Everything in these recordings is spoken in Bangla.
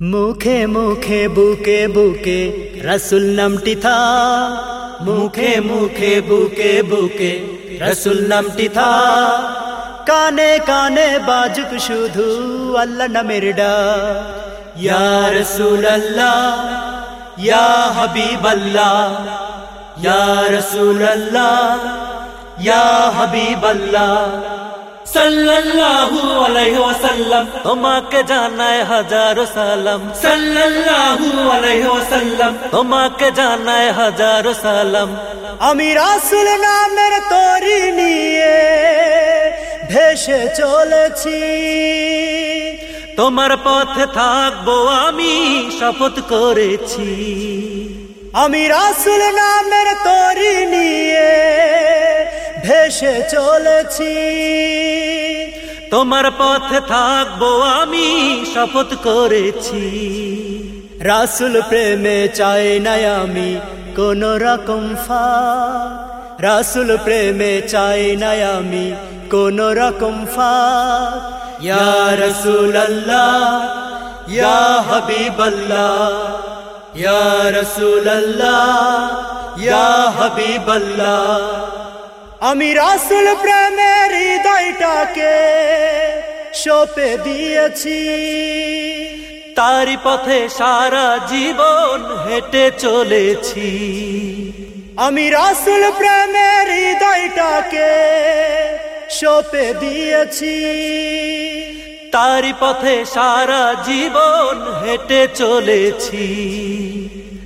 মুখে মুখে বুকে বুকে রসুল নামটি থা। মুখে মুখে বুকে বুকে রসুল নামটি থা। কানে কানে বাজুক শুধু আল্লাহ নামের ডা। ইয়া রসুল আল্লাহ ইয়া হাবিব আল্লাহ ইয়া রসুল আল্লাহ ইয়া হাবিব আল্লাহ সাল্লাল্লাহু আলাইহি ওয়াসাল্লাম। তোমাকে জানায় হাজারো সালাম। সাল্লাল্লাহু আলাইহি ওয়াসাল্লাম। তোমাকে জানায় হাজারো সালাম। আমি রাসুল নামের তরি নিয়ে ভেসে চলেছি। তোমার পথে থাকব আমি শপথ করেছি। আমি রাসুল নামের তরি নিয়ে ভেসে চলেছি। তোমার পথে থাকব আমি, শপথ করেছি। রাসুল প্রেমে চাই নাই আমি কোন রকম ফা রাসুল প্রেমে চাই নাই আমি কোন রকম ফা ইয়া রসুল আল্লাহ ইয়া হাবিব আল্লাহ ইয়া রসুল আল্লাহ ইয়া হাবিব আল্লাহ আমি রাসুল প্রেমের হৃদয়টাকে সপে দিয়েছি। তারি পথে সারা জীবন হেঁটে চলেছি। আমি রাসুল প্রেমের হৃদয়টাকে সপে দিয়েছি। তারি পথে সারা জীবন হেঁটে চলেছি।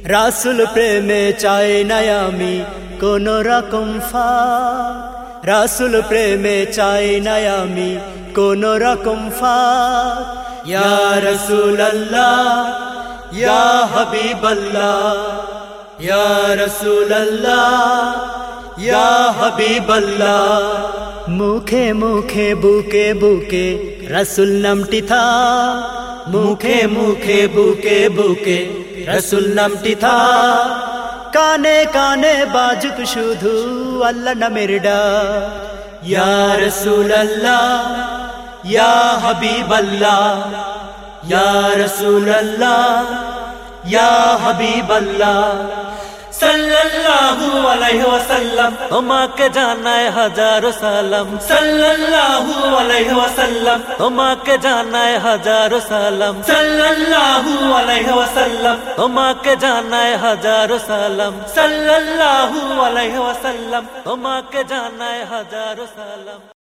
রাসুল প্রেমে চাই নাই আমি কোন রকম ফা রাসুল প্রেমে চাই নাই আমি কোন রকম ফা ইয়া রসুল আল্লাহ ইয়া হাবিব আল্লাহ ইয়া রসুল আল্লাহ ইয়া হাবিব আল্লাহ মুখে মুখে, বুকে বুকে রসুল নামটি থা মুখে মুখে, বুকে বুকে রসুল নামটি থা কানে কানে বাজুক শুধু আল্লাহ নামের ডা ইয়া রসুল আল্লাহ ইয়া হাবিব আল্লাহ ইয়া রসুল আল্লাহ ইয়া হাবিব আল্লাহ সাল্লাল্লাহু আলাইহি ওয়াসাল্লাম। তোমাকে জানায় হাজারো সালাম। সাল্লাল্লাহু আলাইহি ওয়াসাল্লাম। তোমাকে জানায় হাজারো সালাম। সাল্লাল্লাহু আলাইহি ওয়াসাল্লাম। তোমাকে জানায় হাজারো সালাম। সাল্লাল্লাহু আলাইহি ওয়াসাল্লাম। তোমাকে জানায় হাজারো সালাম।